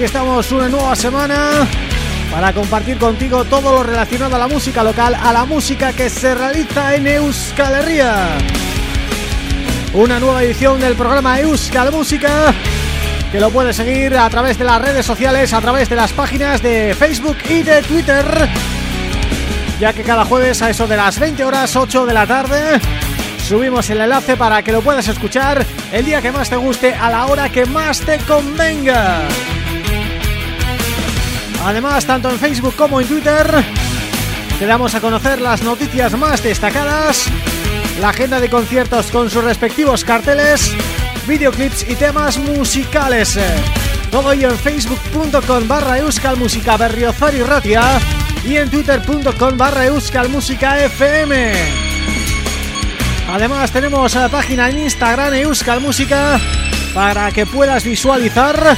Aquí estamos una nueva semana para compartir contigo todo lo relacionado a la música local, a la música que se realiza en Euskal Herria. Una nueva edición del programa Euskal Música que lo puedes seguir a través de las redes sociales, a través de las páginas de Facebook y de Twitter, ya que cada jueves a eso de las 20 horas 8 de la tarde subimos el enlace para que lo puedas escuchar el día que más te guste a la hora que más te convenga. Además, tanto en Facebook como en Twitter te damos a conocer las noticias más destacadas, la agenda de conciertos con sus respectivos carteles, videoclips y temas musicales. Todo ello en facebook.com barra euskalmusica berriozar y ratia y en twitter.com barra euskalmusica fm. Además tenemos la página en Instagram Euskal Música para que puedas visualizar,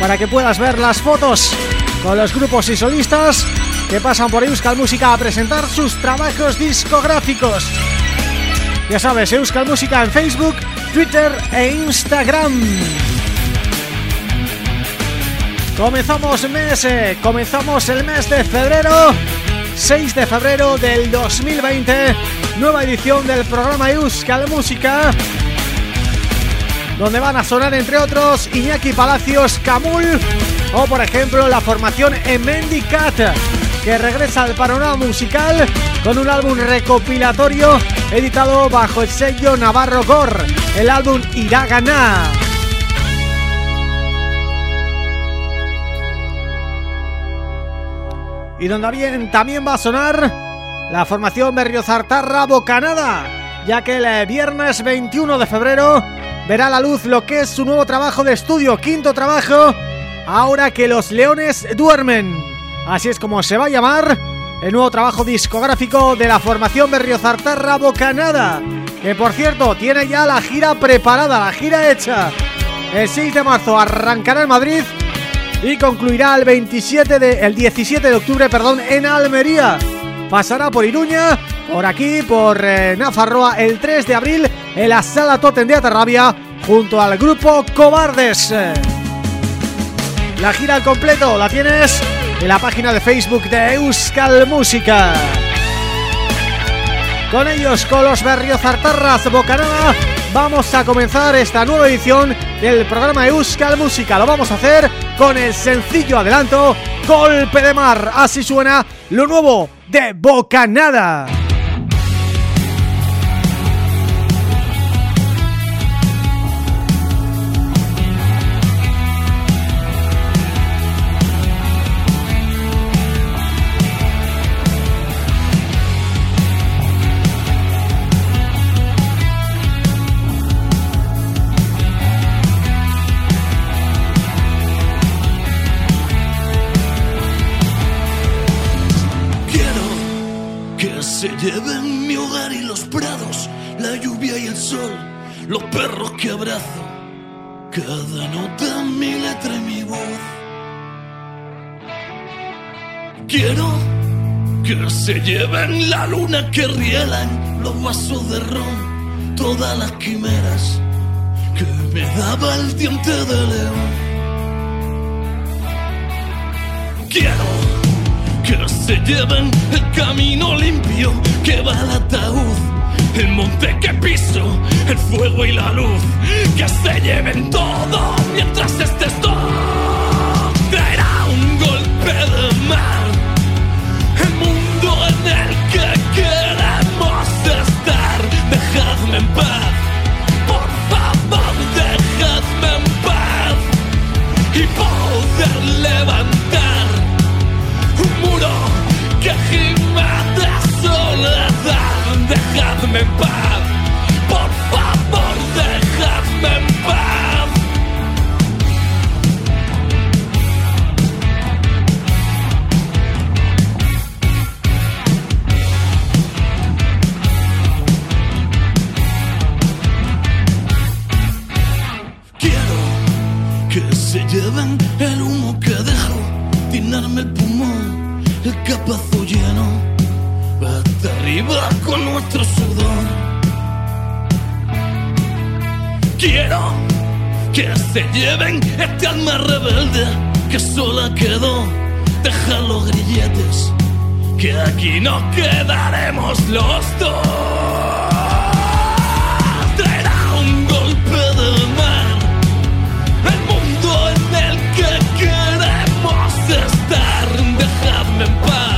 para que puedas ver las fotos con los grupos y solistas que pasan por Euskal Música a presentar sus trabajos discográficos. Ya sabes, Euskal Música en Facebook, Twitter e Instagram. Comenzamos mes, eh, comenzamos el mes de febrero 6 de febrero del 2020 Nueva edición del programa Euskal Música Donde van a sonar entre otros Iñaki Palacios, Camul O por ejemplo la formación Emendicat Que regresa al panorama musical Con un álbum recopilatorio Editado bajo el sello Navarro Gor El álbum Irá Ganar y donde también va a sonar la formación Berriozartarra Bocanada, ya que el viernes 21 de febrero verá la luz lo que es su nuevo trabajo de estudio, quinto trabajo, ahora que los leones duermen. Así es como se va a llamar el nuevo trabajo discográfico de la formación Berriozartarra Bocanada, que por cierto tiene ya la gira preparada, la gira hecha. El 6 de marzo arrancará en Madrid y concluirá el 27 de el 17 de octubre, perdón, en Almería. Pasará por Iruña, por aquí, por eh, Nafarroa, el 3 de abril en la Sala Totem de Atarrabia junto al grupo Cobardes. La gira al completo la tienes en la página de Facebook de Euskal Música. Con ellos, con los Berriozartarras Bocanada, vamos a comenzar esta nueva edición del programa Euskal Música. Lo vamos a hacer con el sencillo adelanto Golpe de Mar. Así suena lo nuevo de Bocanada. Lleven mi hogar y los prados, la lluvia y el sol, los perros que abrazo, cada nota mi letra y mi voz. Quiero que se lleven la luna que rielan los vasos de ron, todas las quimeras que me daba el diente de león. Quiero que se lleven el camino limpio que va al ataúd, el monte que piso, el fuego y la luz, que se lleven todo mientras estés todo. Traerá un golpe de mar, el mundo en el que queremos estar. Dejadme en paz, por favor, dejadme en paz y poder levantar Dejadme en paz, por favor, dejadme en paz. Quiero que se lleven el humo que dejo, tinarme el pulmón el capazo lleno, hasta arriba nuestro sudor. Quiero que se lleven este alma rebelde que sola quedó. Deja los grilletes, que aquí no quedaremos los dos. Traerá un golpe de mar, el mundo en el que queremos estar. Dejadme en paz,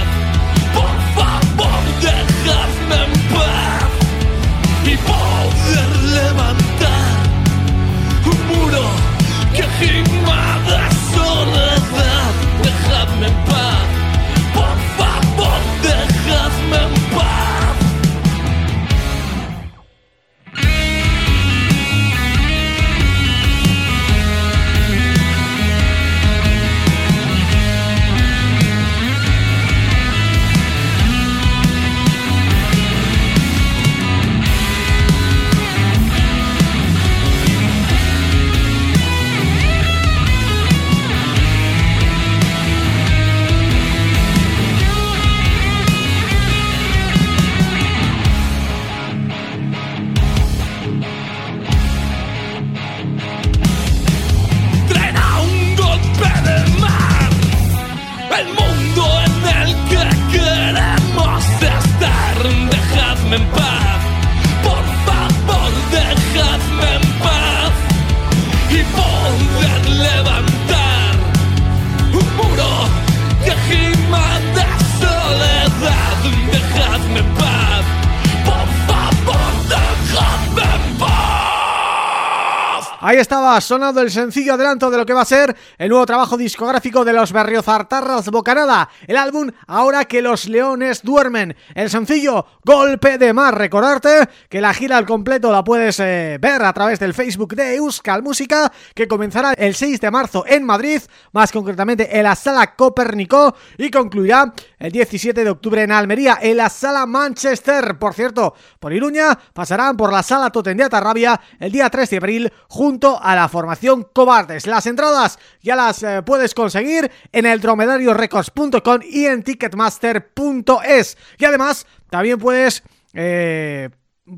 Ahí estaba sonando el sencillo adelanto de lo que va a ser el nuevo trabajo discográfico de los Berriozartarras Bocanada, el álbum Ahora que los leones duermen, el sencillo Golpe de Mar. Recordarte que la gira al completo la puedes eh, ver a través del Facebook de Euskal Música, que comenzará el 6 de marzo en Madrid, más concretamente en la Sala Copérnico y concluirá el 17 de octubre en Almería, en la Sala Manchester. Por cierto, por Iruña pasarán por la Sala Totem de Atarrabia el día 3 de abril junto a la formación Cobardes. Las entradas ya las eh, puedes conseguir en el dromedariorecords.com y en ticketmaster.es. Y además también puedes... Eh,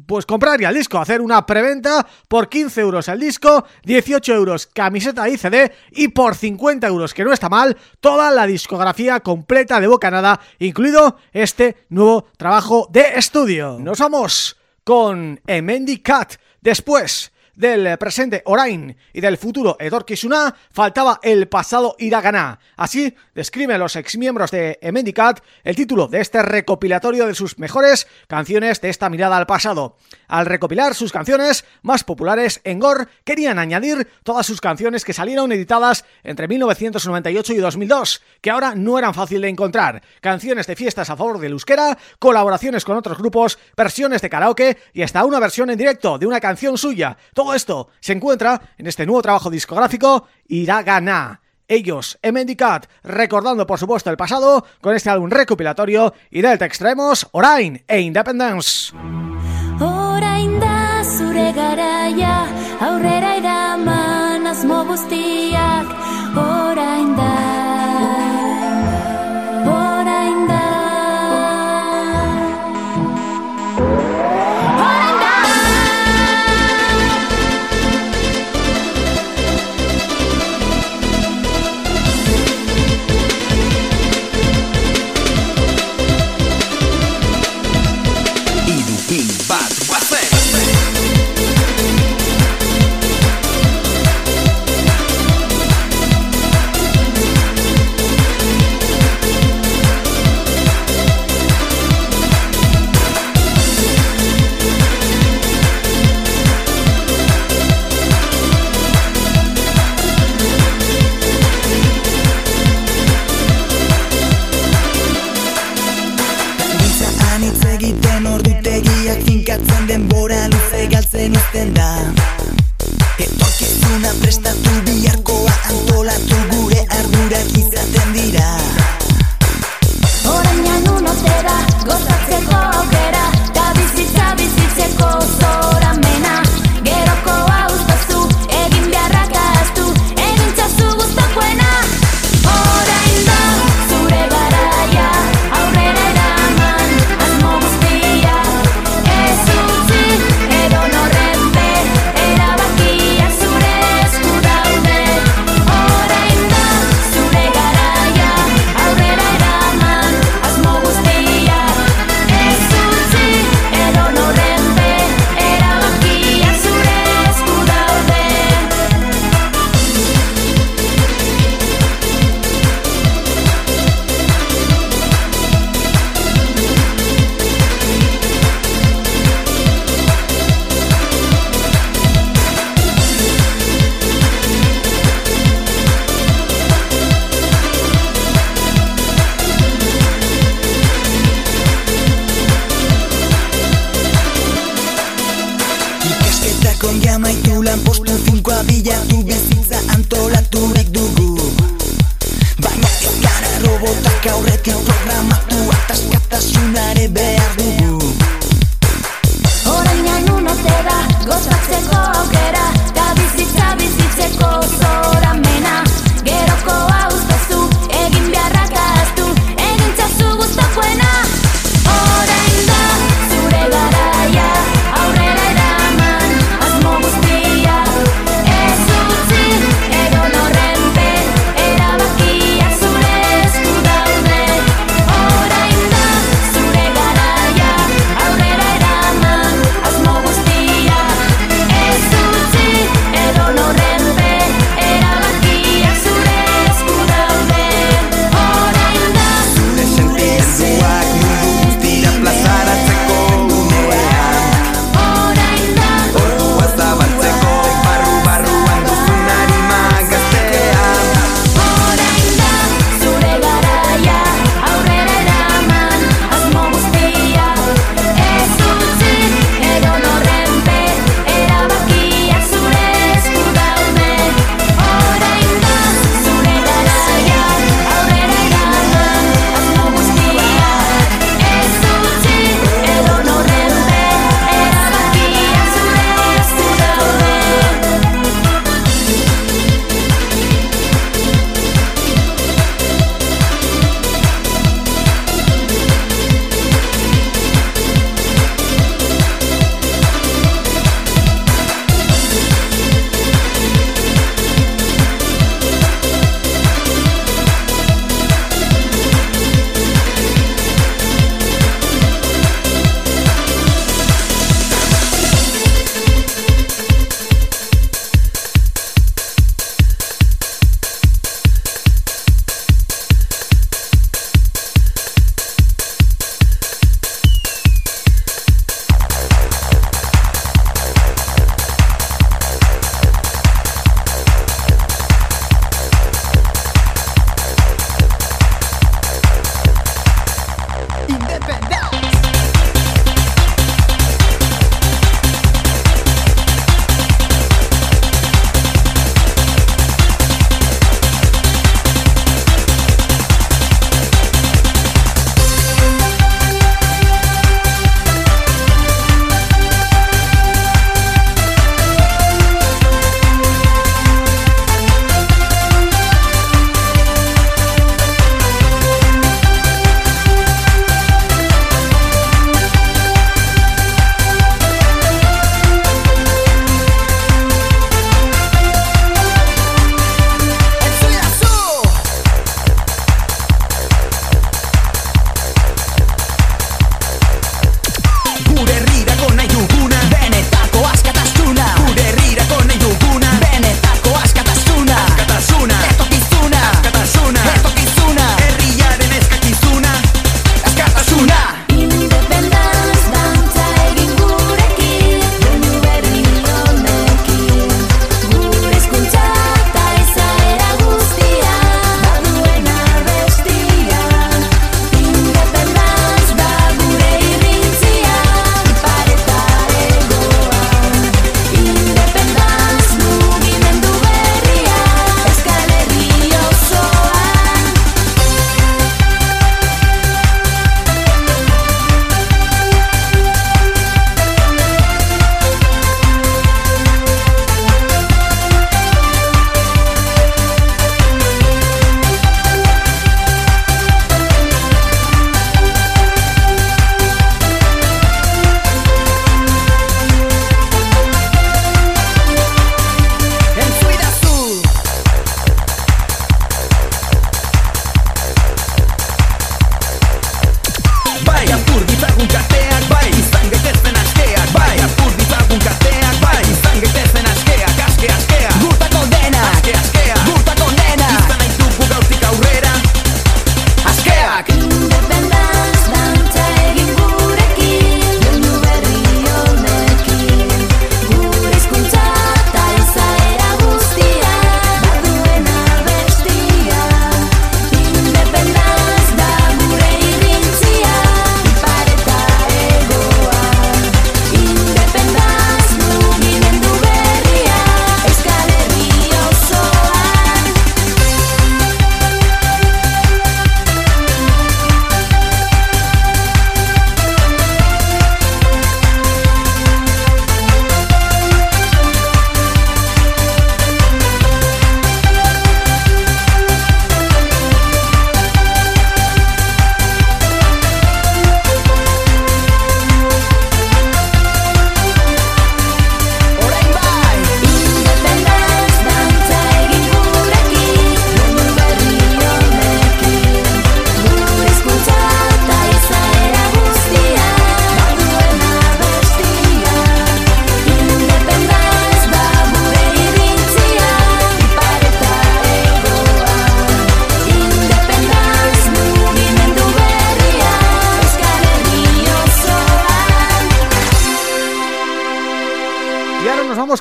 pues comprar ya el disco, hacer una preventa por 15 euros el disco, 18 euros camiseta y CD y por 50 euros, que no está mal, toda la discografía completa de Bocanada, incluido este nuevo trabajo de estudio. Nos vamos con Emendi Cat, después del presente Orain y del futuro Edorkisuna, faltaba el pasado Iraganá. Así describe los exmiembros de Emendicat el título de este recopilatorio de sus mejores canciones de esta mirada al pasado. Al recopilar sus canciones más populares, en Gore querían añadir todas sus canciones que salieron editadas entre 1998 y 2002, que ahora no eran fácil de encontrar. Canciones de fiestas a favor del euskera, colaboraciones con otros grupos, versiones de karaoke y hasta una versión en directo de una canción suya. Esto se encuentra en este nuevo trabajo discográfico Iragana. Ellos, Emendicat, recordando por supuesto el pasado con este álbum recopilatorio y Delta Extremos, Orain e Independence.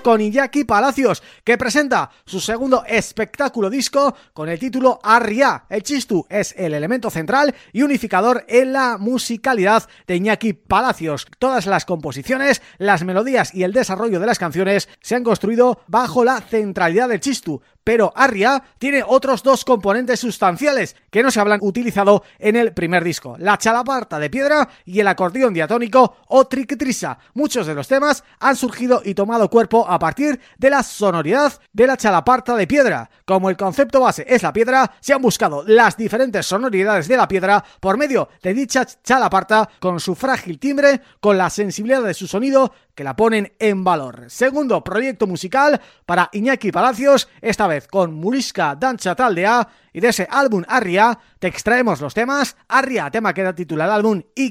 Con Iñaki Palacios, que presenta su segundo espectáculo disco con el título Arria. El chistu es el elemento central y unificador en la musicalidad de Iñaki Palacios. Todas las composiciones, las melodías y el desarrollo de las canciones se han construido bajo la centralidad del chistu, pero Arria tiene otros dos componentes sustanciales que no se hablan utilizado en el primer disco, la chalaparta de piedra y el acordeón diatónico o triquitrisa. Muchos de los temas han surgido y tomado cuerpo a partir de la sonoridad de la chalaparta de piedra. Como el concepto base es la piedra, se han buscado las diferentes sonoridades de la piedra por medio de dicha chalaparta con su frágil timbre, con la sensibilidad de su sonido que la ponen en valor. Segundo proyecto musical para Iñaki Palacios, esta vez con Murisca Dancha Taldea y de ese álbum Arria te extraemos los temas Arria, tema que da título al álbum y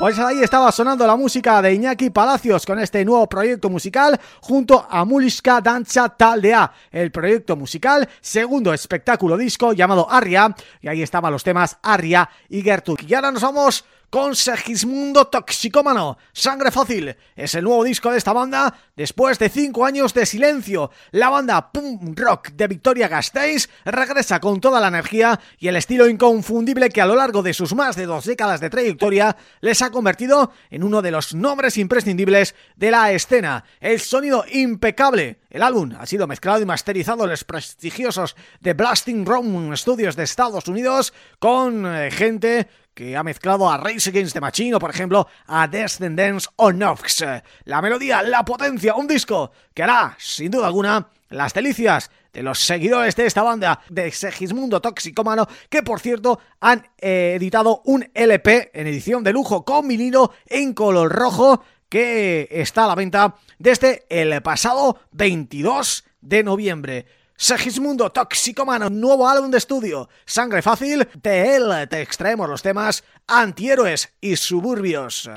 Pues ahí estaba sonando la música de Iñaki Palacios con este nuevo proyecto musical junto a Muliska Dancha Taldea, el proyecto musical, segundo espectáculo disco llamado Arria, y ahí estaban los temas Arria y Gertrude. Y ahora nos vamos con Segismundo Toxicómano, Sangre Fácil. Es el nuevo disco de esta banda después de cinco años de silencio. La banda punk rock de Victoria Gasteiz regresa con toda la energía y el estilo inconfundible que a lo largo de sus más de dos décadas de trayectoria les ha convertido en uno de los nombres imprescindibles de la escena. El sonido impecable. El álbum ha sido mezclado y masterizado en los prestigiosos de Blasting Room Studios de Estados Unidos con eh, gente que ha mezclado a Race Against the Machine o, por ejemplo, a Descendants o Nox. La melodía, la potencia, un disco que hará, sin duda alguna, las delicias de los seguidores de esta banda de Segismundo Toxicómano, que por cierto han eh, editado un LP en edición de lujo con vinilo en color rojo que está a la venta desde el pasado 22 de noviembre. Segismundo Toxicomano, nuevo álbum de estudio, Sangre Fácil, de él te extraemos los temas Antihéroes y Suburbios.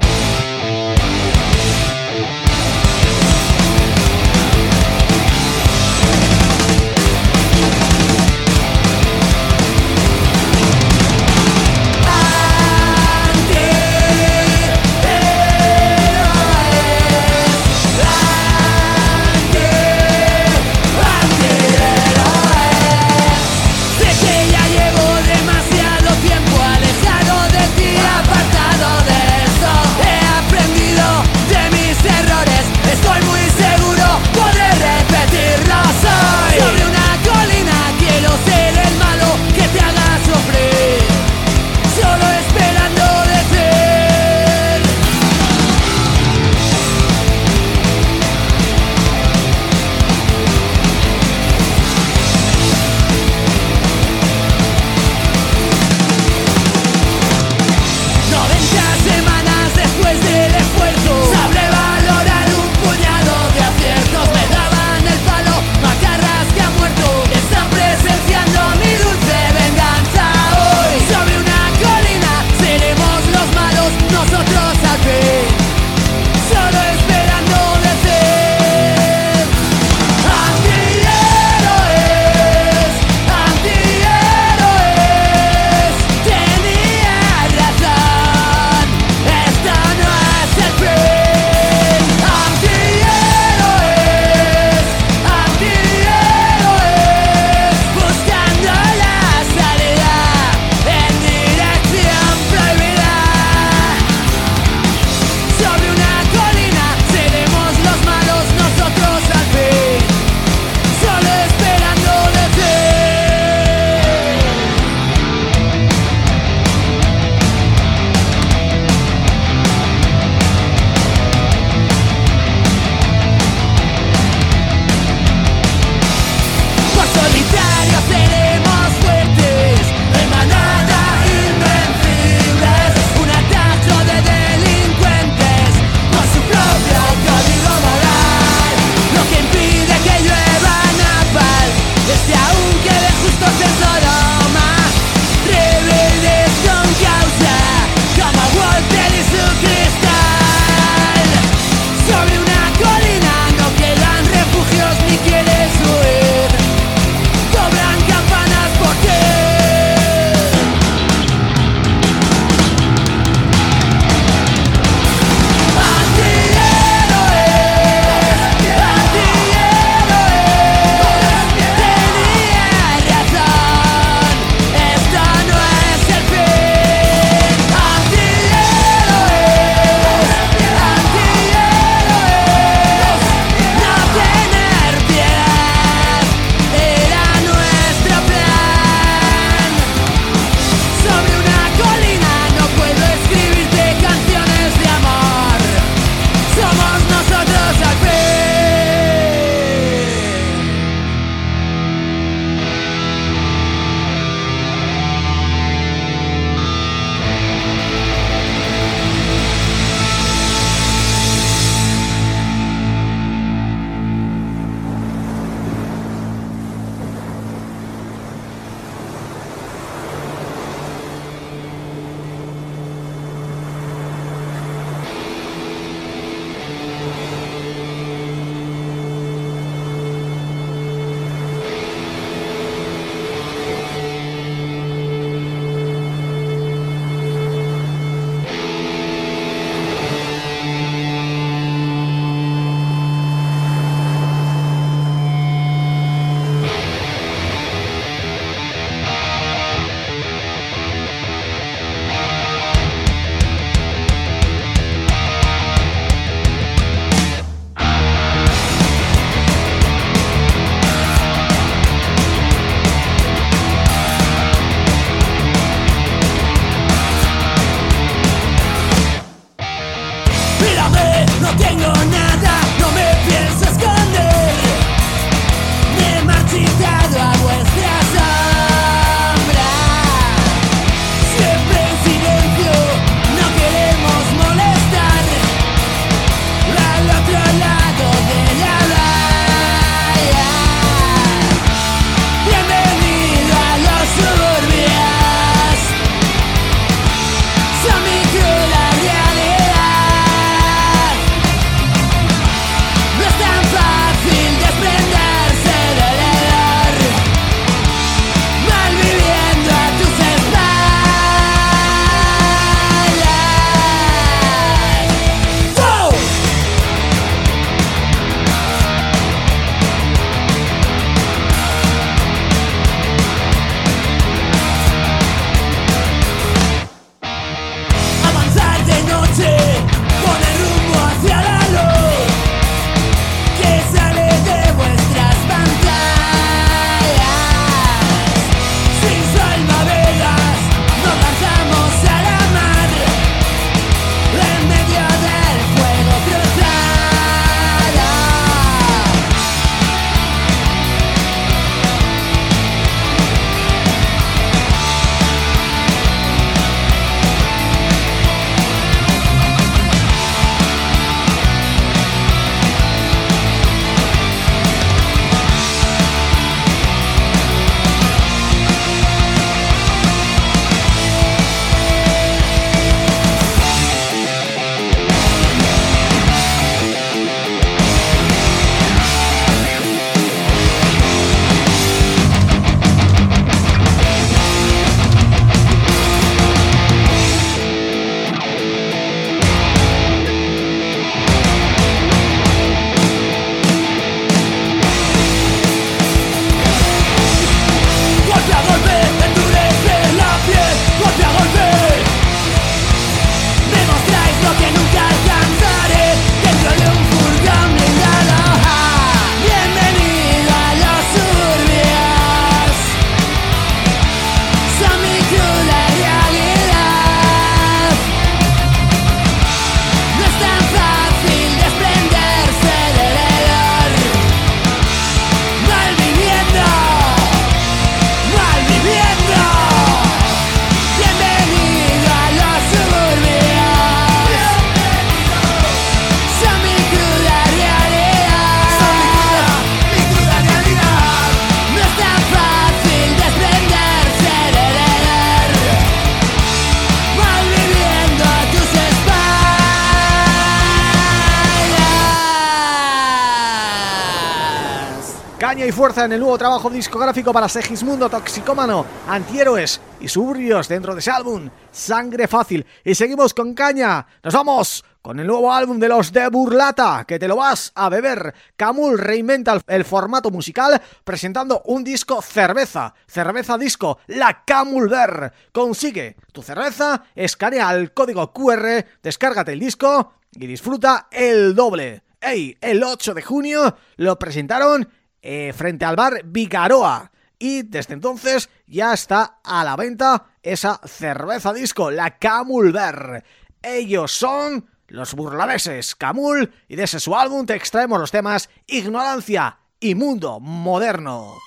Y fuerza en el nuevo trabajo discográfico para Segismundo Toxicómano, Antihéroes y Subrios dentro de ese álbum, Sangre Fácil. Y seguimos con caña, nos vamos con el nuevo álbum de los de Burlata, que te lo vas a beber. Camul reinventa el formato musical presentando un disco cerveza, cerveza disco, la Camul Ver. Consigue tu cerveza, escanea el código QR, descárgate el disco y disfruta el doble. Ey, el 8 de junio lo presentaron eh, frente al bar Vigaroa y desde entonces ya está a la venta esa cerveza disco, la Camulver. Ellos son los burlaveses Camul y de ese su álbum te extraemos los temas Ignorancia y Mundo Moderno.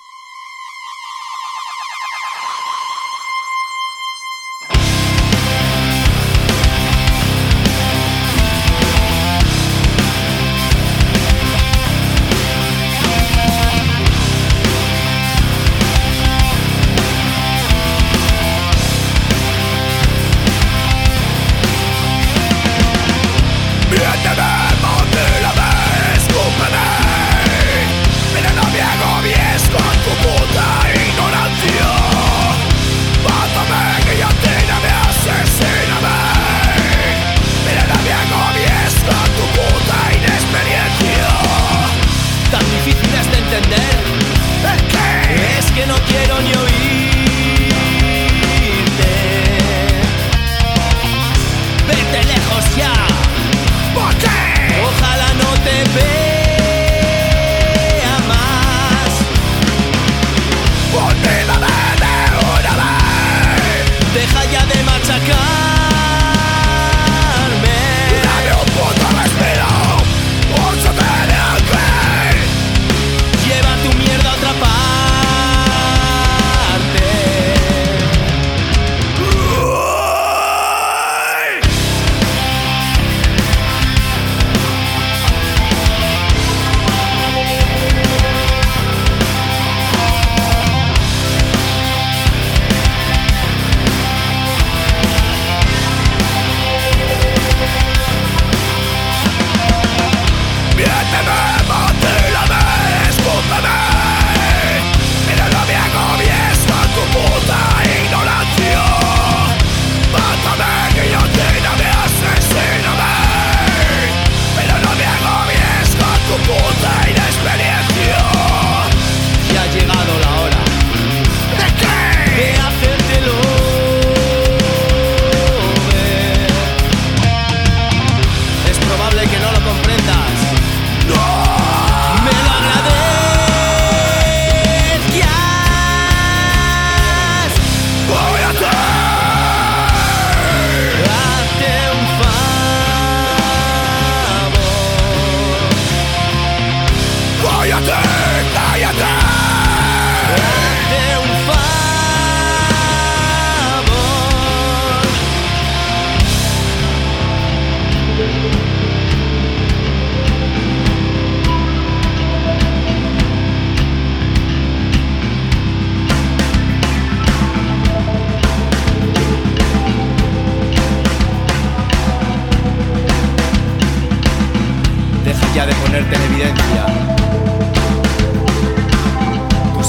Tus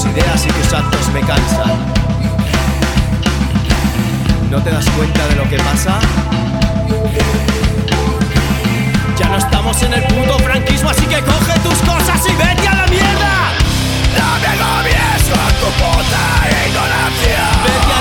ideas y tus actos me cansan. ¿No te das cuenta de lo que pasa? Ya no estamos en el puto franquismo, así que coge tus cosas y vete a la mierda. No me agobies tu puta ignorancia. Vete a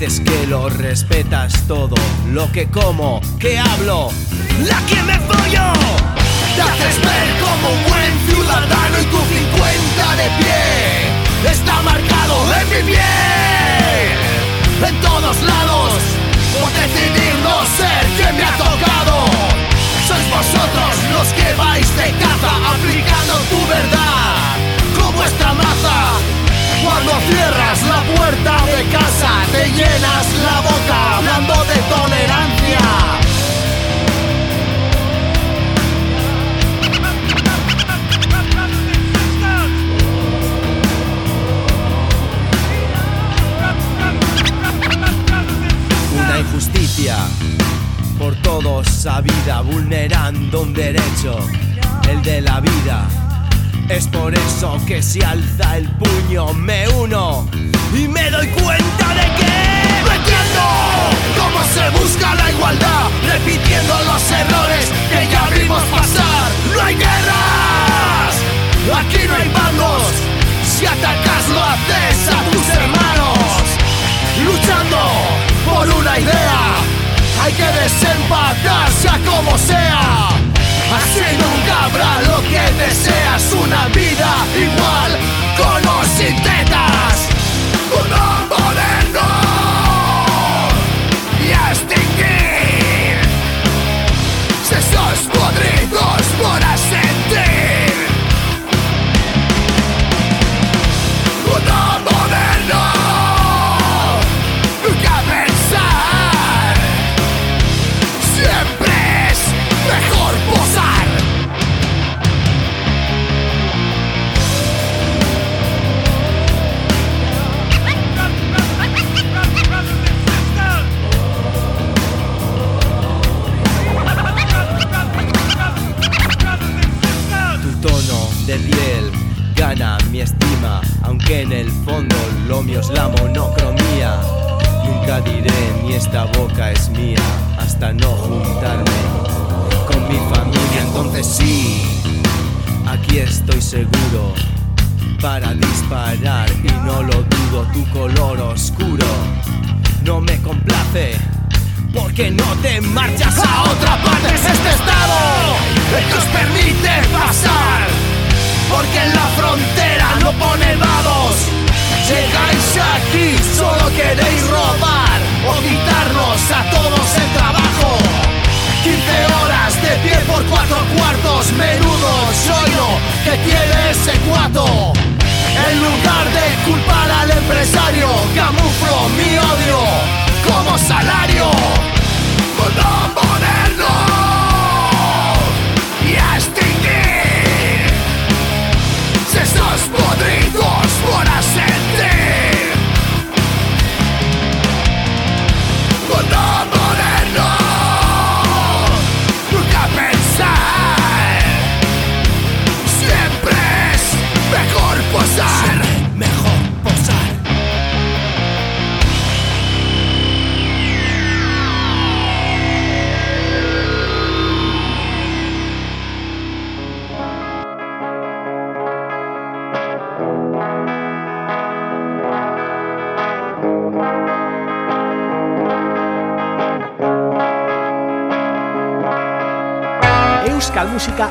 Dices que lo respetas todo, lo que como, que hablo, la que me follo. Te haces ver como un buen ciudadano y tu 50 de pie está marcado en mi piel. En todos lados, por decidir no ser quien me ha tocado. Sois vosotros los que vais de caza aplicando tu verdad como vuestra maza cuando cierras la puerta de casa, te llenas la boca hablando de tolerancia. Una injusticia por todos sabida, vulnerando un derecho, el de la vida es por eso que si alza el puño me uno y me doy cuenta de que no entiendo cómo se busca la igualdad, repitiendo los errores que ya vimos pasar. No hay guerras, aquí no hay bandos. Si atacas lo haces a tus hermanos, luchando por una idea. Hay que desempatar sea como sea. Así nunca habrá lo que deseas, una vida igual con o sin tetas.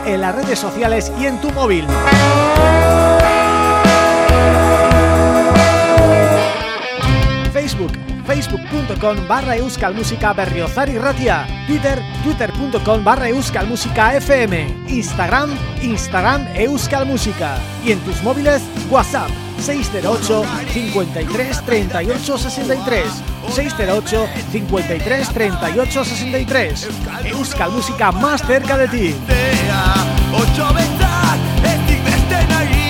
En las redes sociales y en tu móvil. Facebook, facebook.com barra euskalmusica berriozar ratia. Twitter, twitter.com barra euskalmusica fm Instagram, Instagram euskalmusica Y en tus móviles, WhatsApp 608 53 38 63 608 53 38 63 Euskal Música más cerca de ti. Ocho betzak ezik beste nahi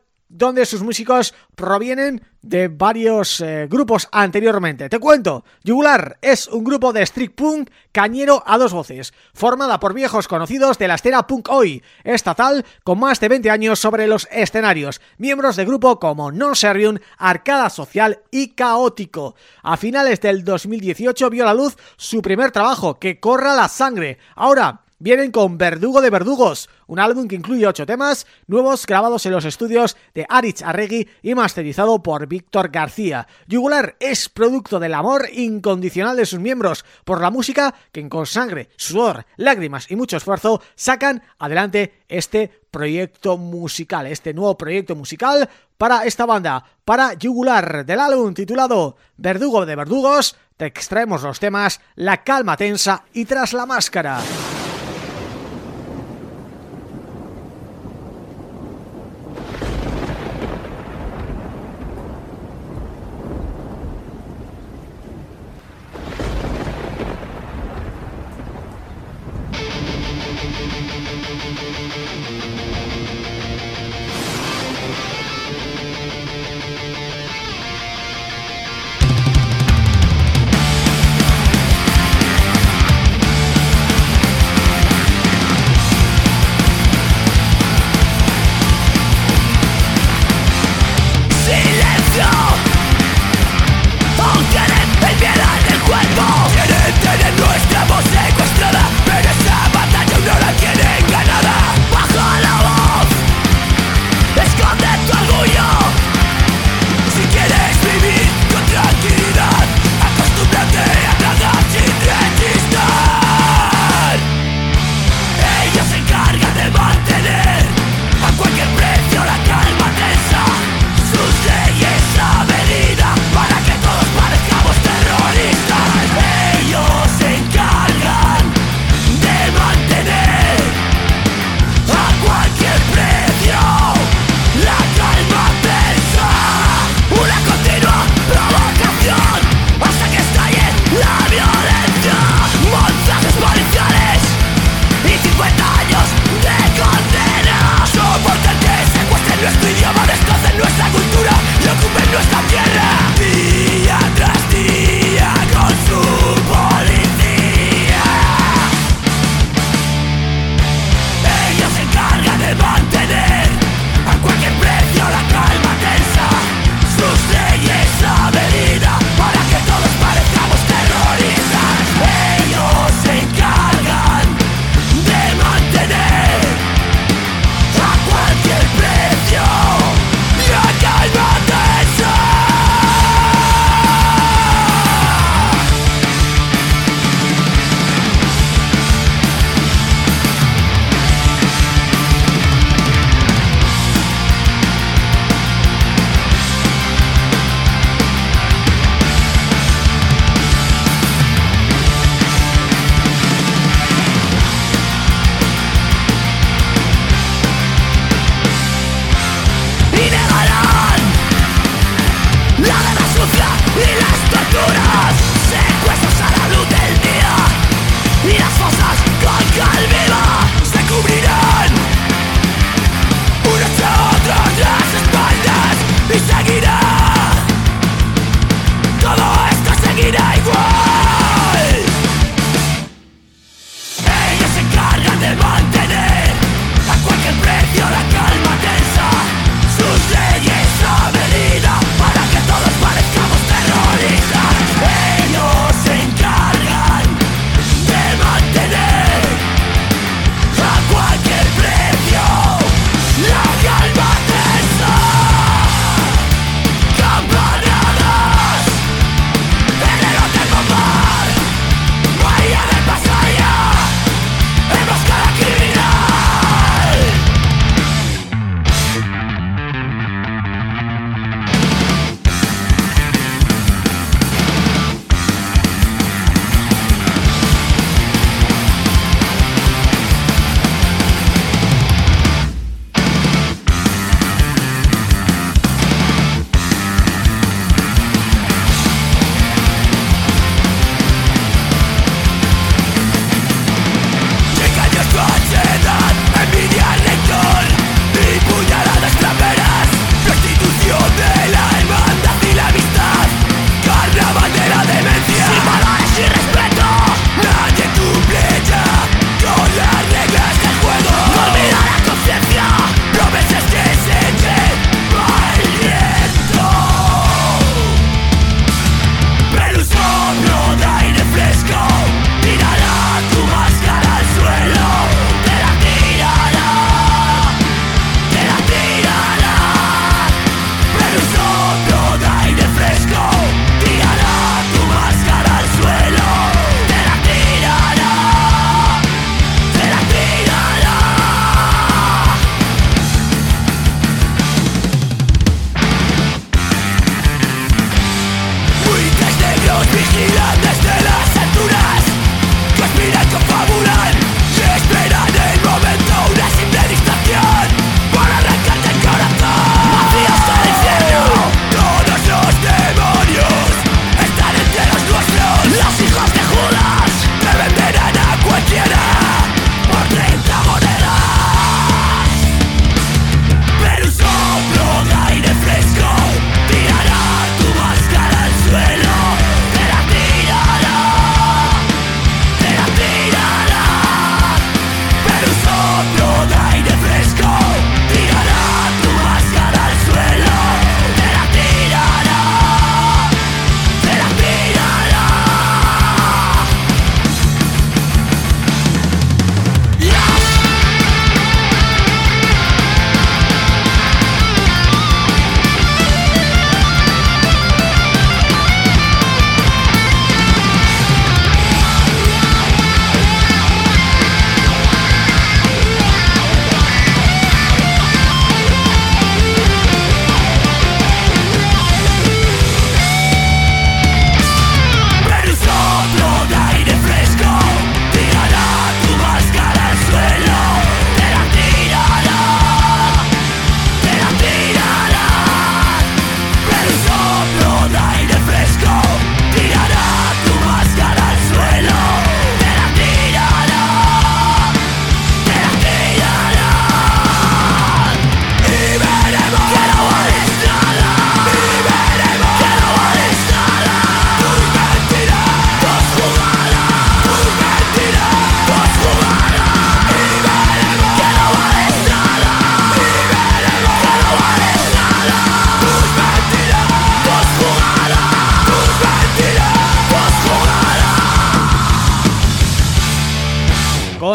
donde sus músicos provienen de varios eh, grupos anteriormente. Te cuento, Yugular es un grupo de street punk cañero a dos voces, formada por viejos conocidos de la escena punk hoy, estatal, con más de 20 años sobre los escenarios, miembros de grupo como Non Serium, Arcada Social y Caótico. A finales del 2018 vio la luz su primer trabajo, Que corra la sangre. Ahora vienen con Verdugo de Verdugos, un álbum que incluye ocho temas nuevos grabados en los estudios de Aritz Arregui y masterizado por Víctor García. Yugular es producto del amor incondicional de sus miembros por la música que con sangre, sudor, lágrimas y mucho esfuerzo sacan adelante este proyecto musical, este nuevo proyecto musical para esta banda, para Yugular, del álbum titulado Verdugo de Verdugos, te extraemos los temas La Calma Tensa y Tras la Máscara.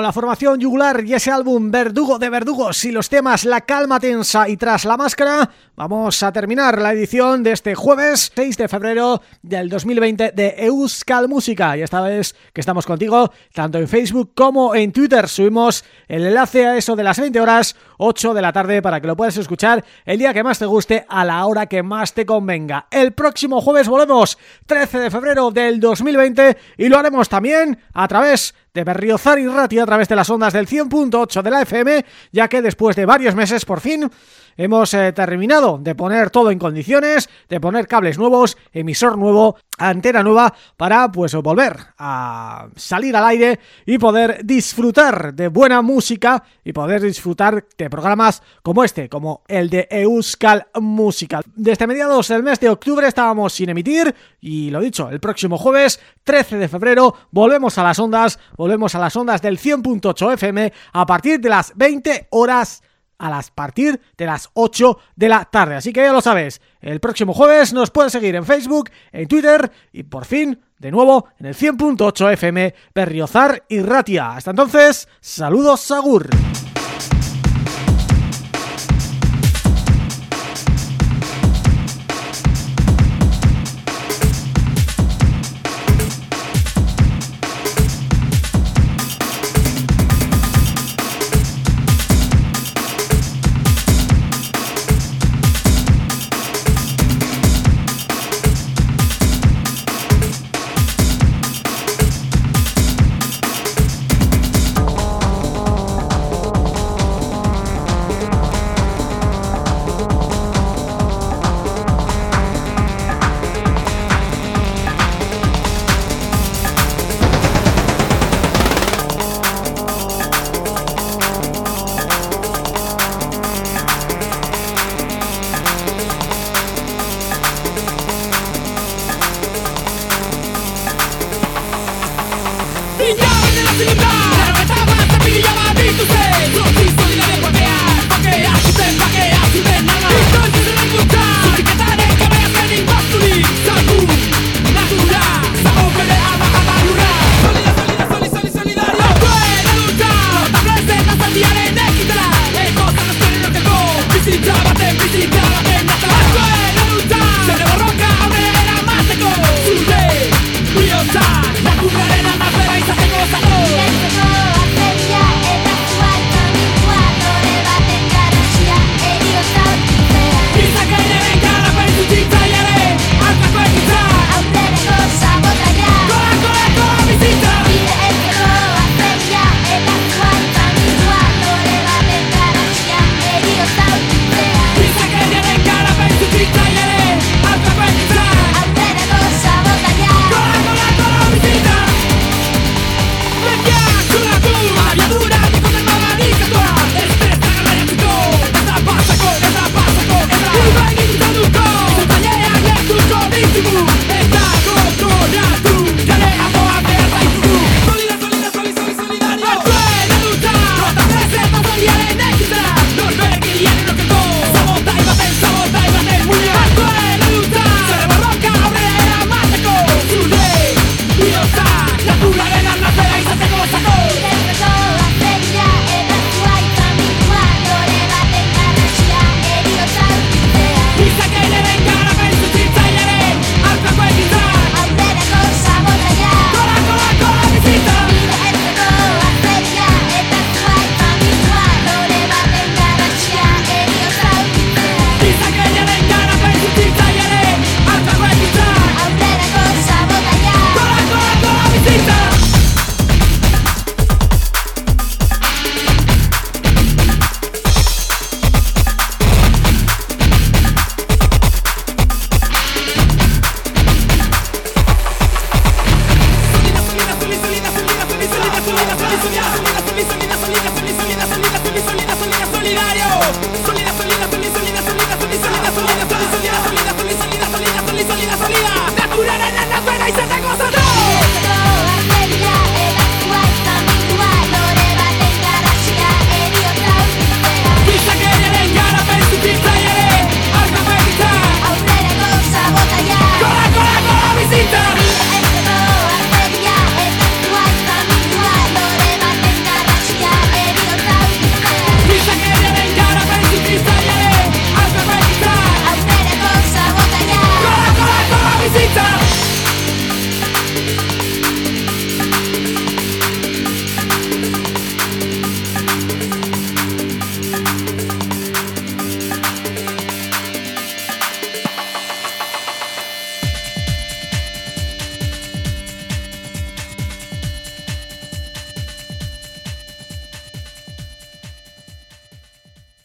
La formación Yugular y ese álbum Verdugo de Verdugos y los temas La Calma Tensa y Tras la Máscara, vamos a terminar la edición de este jueves 6 de febrero del 2020 de Euskal Música y esta vez que estamos contigo tanto en Facebook como en Twitter subimos el enlace a eso de las 20 horas 8 de la tarde para que lo puedas escuchar el día que más te guste a la hora que más te convenga. El próximo jueves volvemos 13 de febrero del 2020 y lo haremos también a través de Berriozar y Rati a través de las ondas del 100.8 de la FM, ya que después de varios meses por fin hemos eh, terminado de poner todo en condiciones, de poner cables nuevos, emisor nuevo, antena nueva para pues volver a salir al aire y poder disfrutar de buena música y poder disfrutar de programas como este, como el de Euskal Musical. Desde mediados del mes de octubre estábamos sin emitir y lo dicho, el próximo jueves 13 de febrero volvemos a las ondas, volvemos a las ondas del 100.8 FM a partir de las 20 horas a las partir de las 8 de la tarde. Así que ya lo sabes, el próximo jueves nos puedes seguir en Facebook, en Twitter y por fin, de nuevo, en el 100.8 FM Berriozar y Ratia. Hasta entonces, saludos Sagur.